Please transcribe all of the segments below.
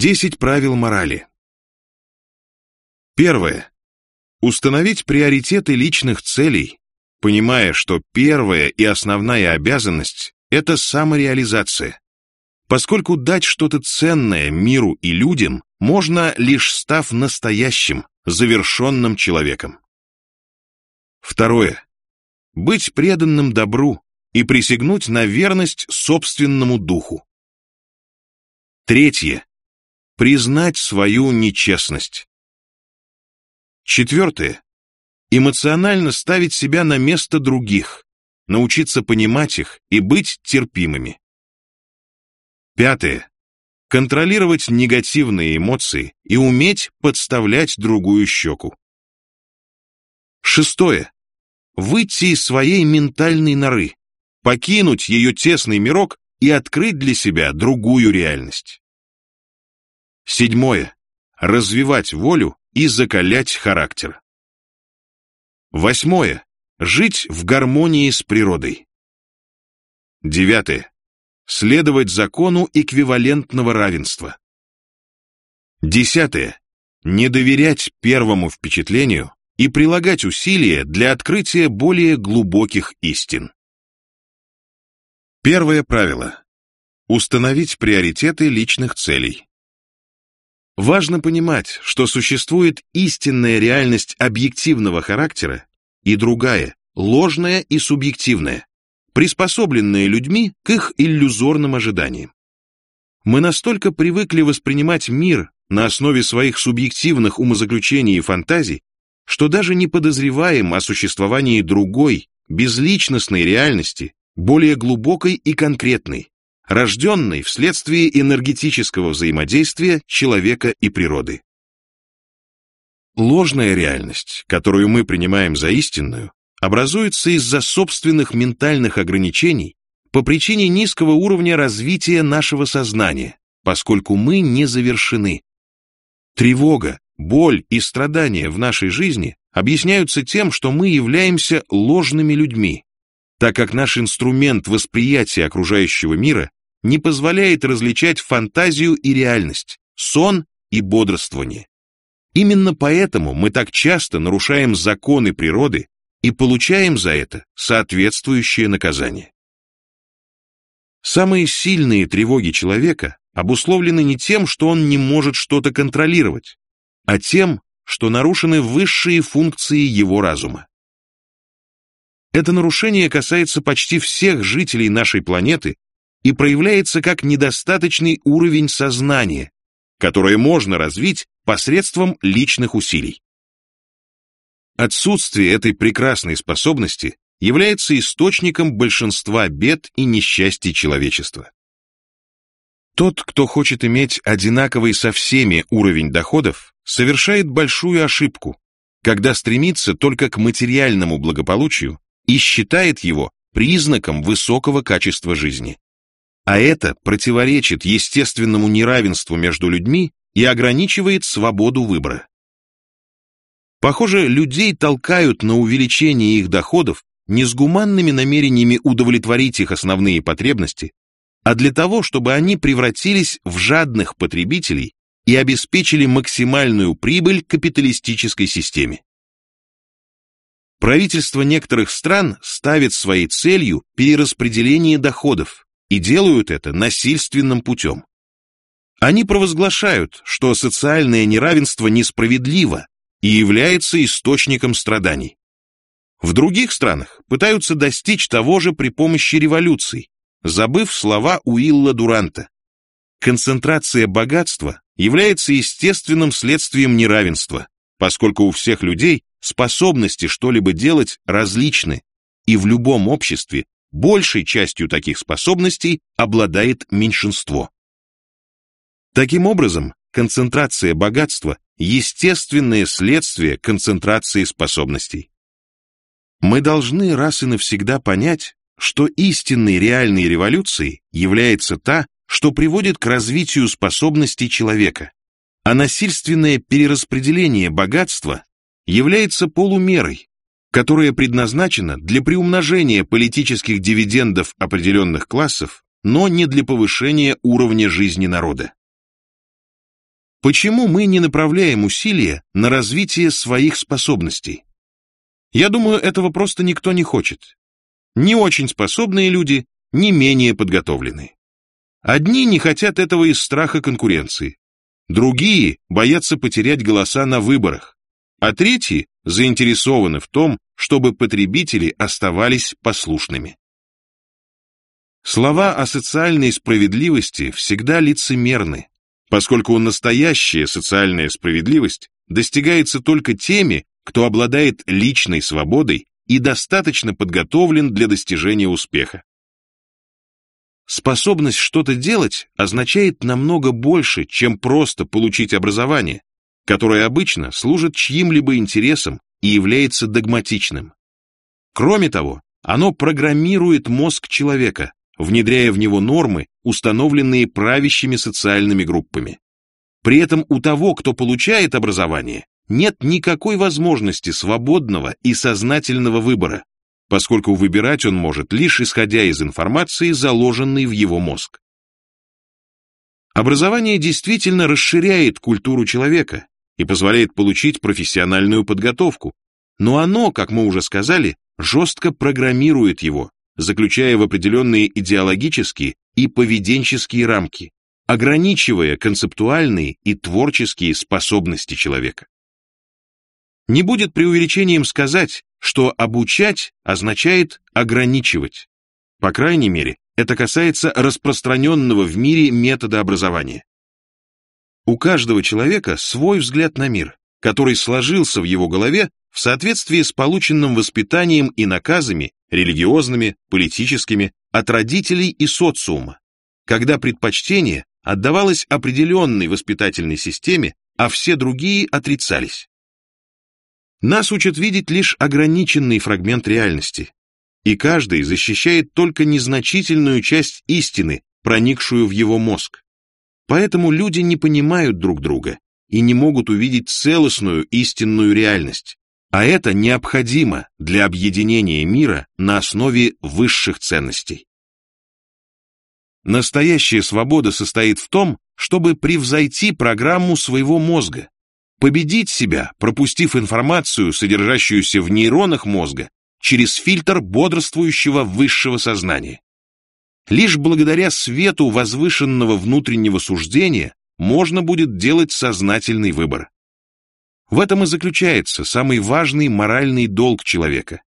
Десять правил морали. Первое. Установить приоритеты личных целей, понимая, что первая и основная обязанность – это самореализация, поскольку дать что-то ценное миру и людям можно, лишь став настоящим, завершенным человеком. Второе. Быть преданным добру и присягнуть на верность собственному духу. Третье. Признать свою нечестность. Четвертое. Эмоционально ставить себя на место других, научиться понимать их и быть терпимыми. Пятое. Контролировать негативные эмоции и уметь подставлять другую щеку. Шестое. Выйти из своей ментальной норы, покинуть ее тесный мирок и открыть для себя другую реальность. Седьмое. Развивать волю и закалять характер. Восьмое. Жить в гармонии с природой. Девятое. Следовать закону эквивалентного равенства. Десятое. Не доверять первому впечатлению и прилагать усилия для открытия более глубоких истин. Первое правило. Установить приоритеты личных целей. Важно понимать, что существует истинная реальность объективного характера и другая, ложная и субъективная, приспособленная людьми к их иллюзорным ожиданиям. Мы настолько привыкли воспринимать мир на основе своих субъективных умозаключений и фантазий, что даже не подозреваем о существовании другой, безличностной реальности, более глубокой и конкретной, рожденной вследствие энергетического взаимодействия человека и природы. Ложная реальность, которую мы принимаем за истинную, образуется из-за собственных ментальных ограничений по причине низкого уровня развития нашего сознания, поскольку мы не завершены. Тревога, боль и страдания в нашей жизни объясняются тем, что мы являемся ложными людьми, так как наш инструмент восприятия окружающего мира не позволяет различать фантазию и реальность, сон и бодрствование. Именно поэтому мы так часто нарушаем законы природы и получаем за это соответствующее наказание. Самые сильные тревоги человека обусловлены не тем, что он не может что-то контролировать, а тем, что нарушены высшие функции его разума. Это нарушение касается почти всех жителей нашей планеты и проявляется как недостаточный уровень сознания, которое можно развить посредством личных усилий. Отсутствие этой прекрасной способности является источником большинства бед и несчастий человечества. Тот, кто хочет иметь одинаковый со всеми уровень доходов, совершает большую ошибку, когда стремится только к материальному благополучию и считает его признаком высокого качества жизни. А это противоречит естественному неравенству между людьми и ограничивает свободу выбора. Похоже, людей толкают на увеличение их доходов не с гуманными намерениями удовлетворить их основные потребности, а для того, чтобы они превратились в жадных потребителей и обеспечили максимальную прибыль капиталистической системе. Правительства некоторых стран ставят своей целью перераспределение доходов и делают это насильственным путем. Они провозглашают, что социальное неравенство несправедливо и является источником страданий. В других странах пытаются достичь того же при помощи революций, забыв слова Уилла Дуранта. Концентрация богатства является естественным следствием неравенства, поскольку у всех людей способности что-либо делать различны, и в любом обществе большей частью таких способностей обладает меньшинство. Таким образом, концентрация богатства – естественное следствие концентрации способностей. Мы должны раз и навсегда понять, что истинной реальной революцией является та, что приводит к развитию способностей человека, а насильственное перераспределение богатства является полумерой, которая предназначена для приумножения политических дивидендов определенных классов, но не для повышения уровня жизни народа. Почему мы не направляем усилия на развитие своих способностей? Я думаю, этого просто никто не хочет. Не очень способные люди, не менее подготовленные. Одни не хотят этого из страха конкуренции, другие боятся потерять голоса на выборах, а третьи заинтересованы в том, чтобы потребители оставались послушными. Слова о социальной справедливости всегда лицемерны, поскольку настоящая социальная справедливость достигается только теми, кто обладает личной свободой и достаточно подготовлен для достижения успеха. Способность что-то делать означает намного больше, чем просто получить образование, которое обычно служит чьим-либо интересам и является догматичным. Кроме того, оно программирует мозг человека, внедряя в него нормы, установленные правящими социальными группами. При этом у того, кто получает образование, нет никакой возможности свободного и сознательного выбора, поскольку выбирать он может лишь исходя из информации, заложенной в его мозг. Образование действительно расширяет культуру человека и позволяет получить профессиональную подготовку, но оно, как мы уже сказали, жестко программирует его, заключая в определенные идеологические и поведенческие рамки, ограничивая концептуальные и творческие способности человека. Не будет преувеличением сказать, что обучать означает ограничивать. По крайней мере, это касается распространенного в мире метода образования. У каждого человека свой взгляд на мир, который сложился в его голове в соответствии с полученным воспитанием и наказами, религиозными, политическими, от родителей и социума, когда предпочтение отдавалось определенной воспитательной системе, а все другие отрицались. Нас учат видеть лишь ограниченный фрагмент реальности, и каждый защищает только незначительную часть истины, проникшую в его мозг. Поэтому люди не понимают друг друга и не могут увидеть целостную истинную реальность, а это необходимо для объединения мира на основе высших ценностей. Настоящая свобода состоит в том, чтобы превзойти программу своего мозга, победить себя, пропустив информацию, содержащуюся в нейронах мозга, через фильтр бодрствующего высшего сознания. Лишь благодаря свету возвышенного внутреннего суждения можно будет делать сознательный выбор. В этом и заключается самый важный моральный долг человека.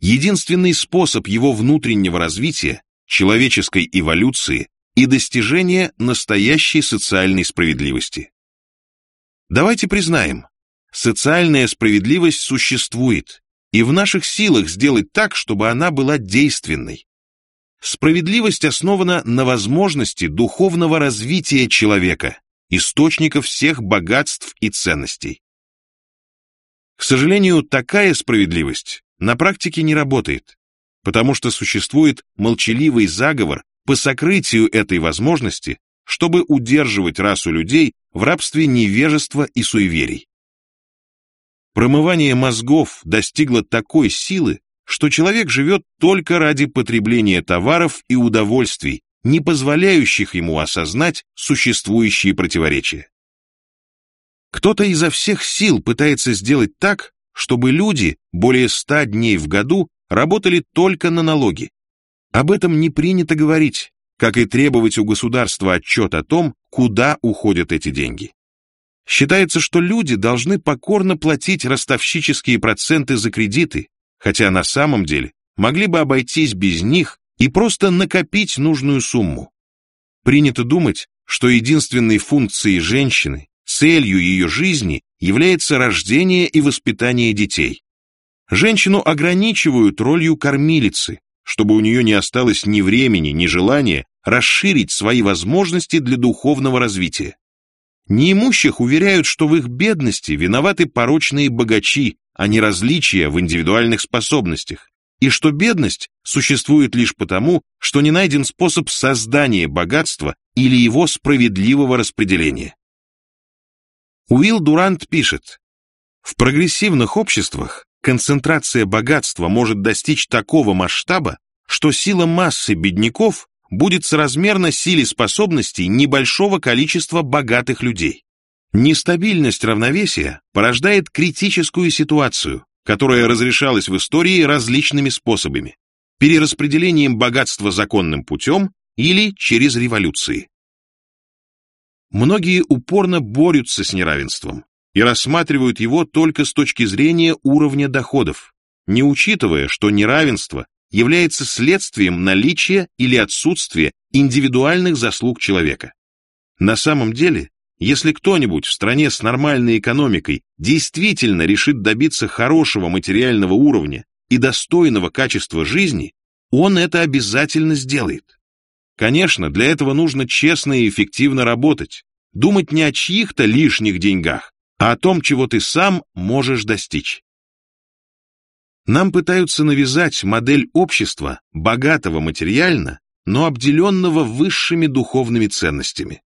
Единственный способ его внутреннего развития, человеческой эволюции и достижения настоящей социальной справедливости. Давайте признаем, социальная справедливость существует, и в наших силах сделать так, чтобы она была действенной. Справедливость основана на возможности духовного развития человека, источника всех богатств и ценностей. К сожалению, такая справедливость на практике не работает, потому что существует молчаливый заговор по сокрытию этой возможности чтобы удерживать расу людей в рабстве невежества и суеверий. Промывание мозгов достигло такой силы, что человек живет только ради потребления товаров и удовольствий, не позволяющих ему осознать существующие противоречия. Кто-то изо всех сил пытается сделать так, чтобы люди более ста дней в году работали только на налоги. Об этом не принято говорить, как и требовать у государства отчет о том, куда уходят эти деньги. Считается, что люди должны покорно платить ростовщические проценты за кредиты, хотя на самом деле могли бы обойтись без них и просто накопить нужную сумму. Принято думать, что единственной функцией женщины, целью ее жизни является рождение и воспитание детей. Женщину ограничивают ролью кормилицы, чтобы у нее не осталось ни времени, ни желания расширить свои возможности для духовного развития. Неимущих уверяют, что в их бедности виноваты порочные богачи, а не различия в индивидуальных способностях, и что бедность существует лишь потому, что не найден способ создания богатства или его справедливого распределения. Уилл Дурант пишет, «В прогрессивных обществах концентрация богатства может достичь такого масштаба, что сила массы бедняков будет соразмерна силе способностей небольшого количества богатых людей. Нестабильность равновесия порождает критическую ситуацию, которая разрешалась в истории различными способами – перераспределением богатства законным путем или через революции. Многие упорно борются с неравенством и рассматривают его только с точки зрения уровня доходов, не учитывая, что неравенство является следствием наличия или отсутствия индивидуальных заслуг человека. На самом деле, если кто-нибудь в стране с нормальной экономикой действительно решит добиться хорошего материального уровня и достойного качества жизни, он это обязательно сделает. Конечно, для этого нужно честно и эффективно работать, думать не о чьих-то лишних деньгах, а о том, чего ты сам можешь достичь. Нам пытаются навязать модель общества, богатого материально, но обделенного высшими духовными ценностями.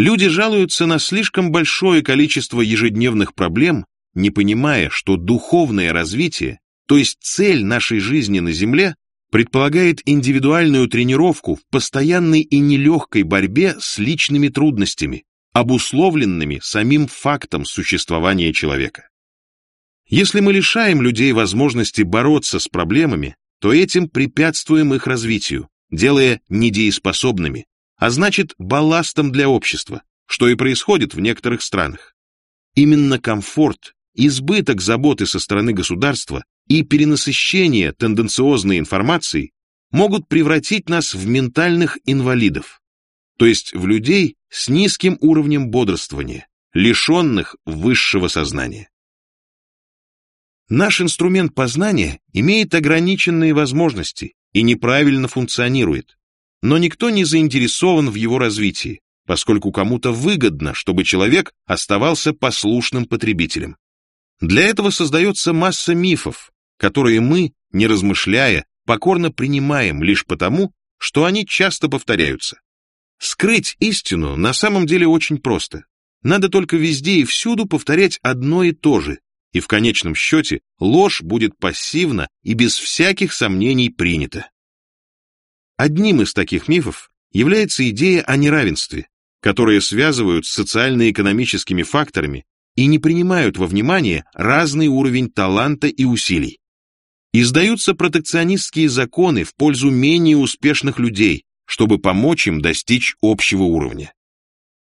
Люди жалуются на слишком большое количество ежедневных проблем, не понимая, что духовное развитие, то есть цель нашей жизни на Земле, предполагает индивидуальную тренировку в постоянной и нелегкой борьбе с личными трудностями, обусловленными самим фактом существования человека. Если мы лишаем людей возможности бороться с проблемами, то этим препятствуем их развитию, делая недееспособными, а значит балластом для общества, что и происходит в некоторых странах. Именно комфорт, избыток заботы со стороны государства и перенасыщение тенденциозной информацией могут превратить нас в ментальных инвалидов, то есть в людей с низким уровнем бодрствования, лишенных высшего сознания. Наш инструмент познания имеет ограниченные возможности и неправильно функционирует, но никто не заинтересован в его развитии, поскольку кому-то выгодно, чтобы человек оставался послушным потребителем. Для этого создается масса мифов, которые мы, не размышляя, покорно принимаем лишь потому, что они часто повторяются. Скрыть истину на самом деле очень просто. Надо только везде и всюду повторять одно и то же, и в конечном счете ложь будет пассивно и без всяких сомнений принята. Одним из таких мифов является идея о неравенстве, которые связывают с социально-экономическими факторами и не принимают во внимание разный уровень таланта и усилий. Издаются протекционистские законы в пользу менее успешных людей, чтобы помочь им достичь общего уровня.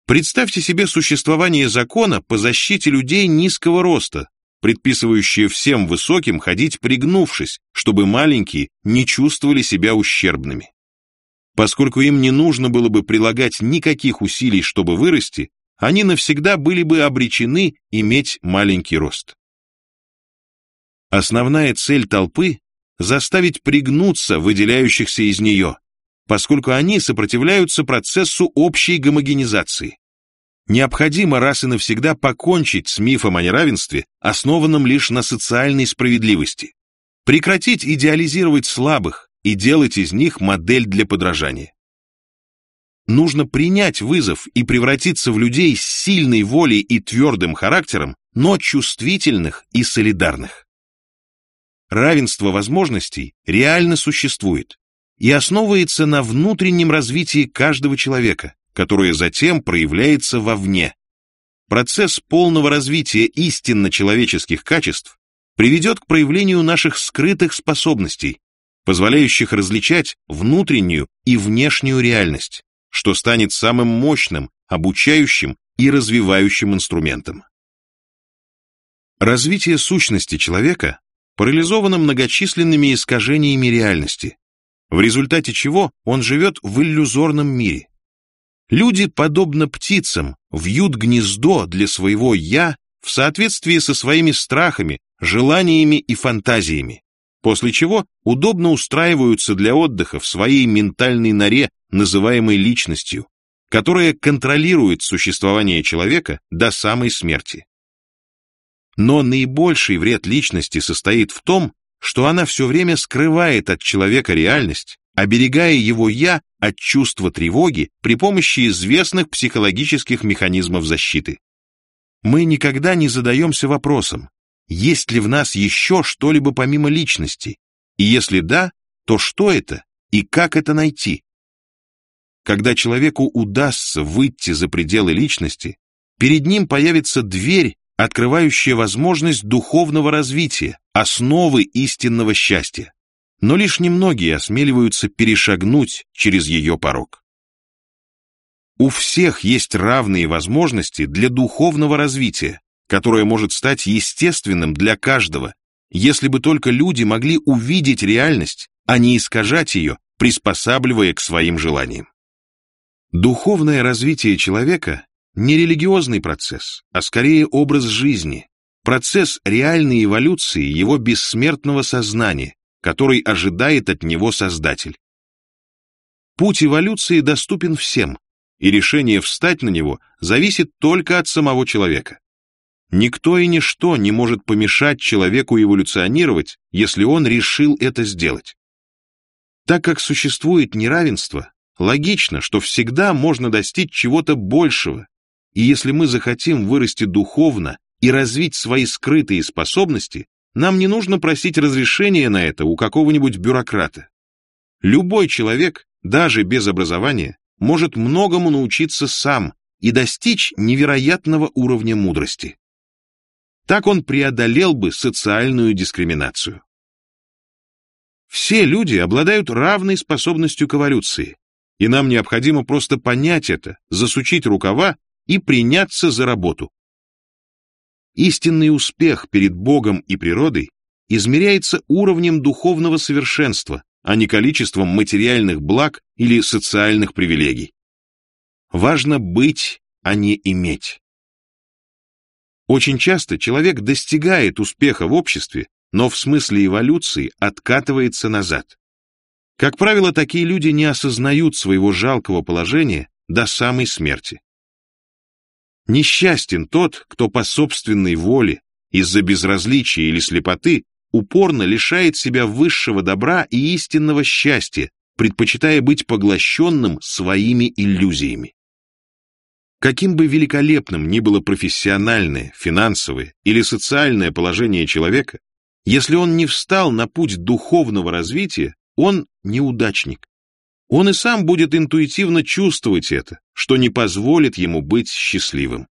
Представьте себе существование закона по защите людей низкого роста, предписывающие всем высоким ходить пригнувшись, чтобы маленькие не чувствовали себя ущербными. Поскольку им не нужно было бы прилагать никаких усилий, чтобы вырасти, они навсегда были бы обречены иметь маленький рост. Основная цель толпы – заставить пригнуться выделяющихся из нее, поскольку они сопротивляются процессу общей гомогенизации. Необходимо раз и навсегда покончить с мифом о неравенстве, основанном лишь на социальной справедливости. Прекратить идеализировать слабых и делать из них модель для подражания. Нужно принять вызов и превратиться в людей с сильной волей и твердым характером, но чувствительных и солидарных. Равенство возможностей реально существует и основывается на внутреннем развитии каждого человека, которое затем проявляется вовне. Процесс полного развития истинно человеческих качеств приведет к проявлению наших скрытых способностей, позволяющих различать внутреннюю и внешнюю реальность, что станет самым мощным, обучающим и развивающим инструментом. Развитие сущности человека парализовано многочисленными искажениями реальности, в результате чего он живет в иллюзорном мире, Люди, подобно птицам, вьют гнездо для своего «я» в соответствии со своими страхами, желаниями и фантазиями, после чего удобно устраиваются для отдыха в своей ментальной норе, называемой личностью, которая контролирует существование человека до самой смерти. Но наибольший вред личности состоит в том, что она все время скрывает от человека реальность, оберегая его «я» от чувства тревоги при помощи известных психологических механизмов защиты. Мы никогда не задаемся вопросом, есть ли в нас еще что-либо помимо личности, и если да, то что это и как это найти? Когда человеку удастся выйти за пределы личности, перед ним появится дверь, открывающая возможность духовного развития, основы истинного счастья. Но лишь немногие осмеливаются перешагнуть через ее порог. У всех есть равные возможности для духовного развития, которое может стать естественным для каждого, если бы только люди могли увидеть реальность, а не искажать ее, приспосабливая к своим желаниям. Духовное развитие человека не религиозный процесс, а скорее образ жизни, процесс реальной эволюции его бессмертного сознания, который ожидает от него Создатель. Путь эволюции доступен всем, и решение встать на него зависит только от самого человека. Никто и ничто не может помешать человеку эволюционировать, если он решил это сделать. Так как существует неравенство, логично, что всегда можно достичь чего-то большего, и если мы захотим вырасти духовно и развить свои скрытые способности, нам не нужно просить разрешения на это у какого-нибудь бюрократа. Любой человек, даже без образования, может многому научиться сам и достичь невероятного уровня мудрости. Так он преодолел бы социальную дискриминацию. Все люди обладают равной способностью к эволюции, и нам необходимо просто понять это, засучить рукава и приняться за работу. Истинный успех перед Богом и природой измеряется уровнем духовного совершенства, а не количеством материальных благ или социальных привилегий. Важно быть, а не иметь. Очень часто человек достигает успеха в обществе, но в смысле эволюции откатывается назад. Как правило, такие люди не осознают своего жалкого положения до самой смерти. Несчастен тот, кто по собственной воле, из-за безразличия или слепоты, упорно лишает себя высшего добра и истинного счастья, предпочитая быть поглощенным своими иллюзиями. Каким бы великолепным ни было профессиональное, финансовое или социальное положение человека, если он не встал на путь духовного развития, он неудачник. Он и сам будет интуитивно чувствовать это, что не позволит ему быть счастливым.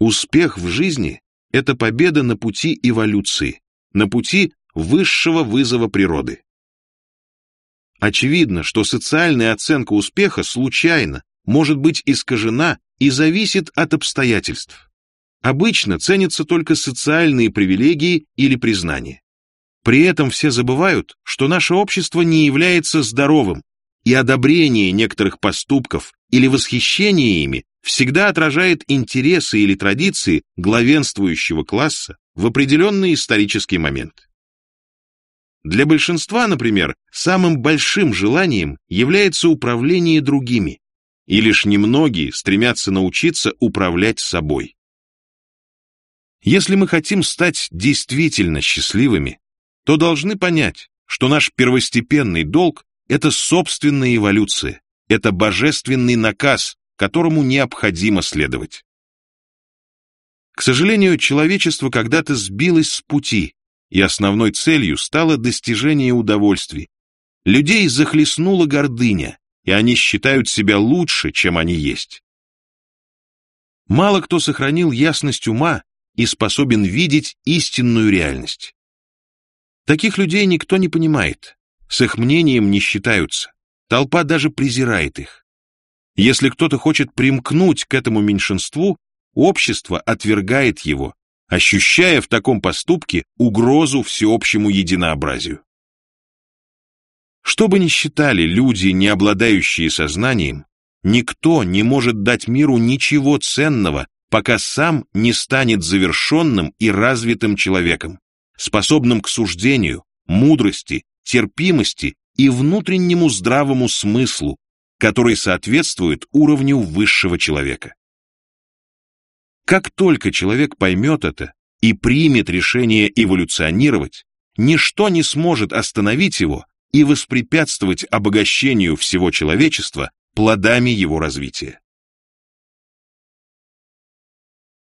Успех в жизни – это победа на пути эволюции, на пути высшего вызова природы. Очевидно, что социальная оценка успеха случайно, может быть искажена и зависит от обстоятельств. Обычно ценятся только социальные привилегии или признание. При этом все забывают, что наше общество не является здоровым, и одобрение некоторых поступков или восхищение ими всегда отражает интересы или традиции главенствующего класса в определенный исторический момент. Для большинства, например, самым большим желанием является управление другими, и лишь немногие стремятся научиться управлять собой. Если мы хотим стать действительно счастливыми, то должны понять, что наш первостепенный долг – это собственная эволюция, это божественный наказ, которому необходимо следовать. К сожалению, человечество когда-то сбилось с пути, и основной целью стало достижение удовольствий. Людей захлестнула гордыня, и они считают себя лучше, чем они есть. Мало кто сохранил ясность ума и способен видеть истинную реальность. Таких людей никто не понимает, с их мнением не считаются, толпа даже презирает их. Если кто-то хочет примкнуть к этому меньшинству, общество отвергает его, ощущая в таком поступке угрозу всеобщему единообразию. Что бы ни считали люди, не обладающие сознанием, никто не может дать миру ничего ценного, пока сам не станет завершенным и развитым человеком способным к суждению, мудрости, терпимости и внутреннему здравому смыслу, который соответствует уровню высшего человека. Как только человек поймет это и примет решение эволюционировать, ничто не сможет остановить его и воспрепятствовать обогащению всего человечества плодами его развития.